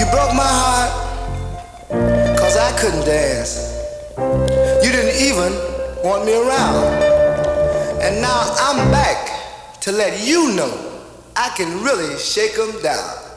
You broke my heart cause I couldn't dance. You didn't even want me around. And now I'm back to let you know I can really shake them down.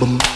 album.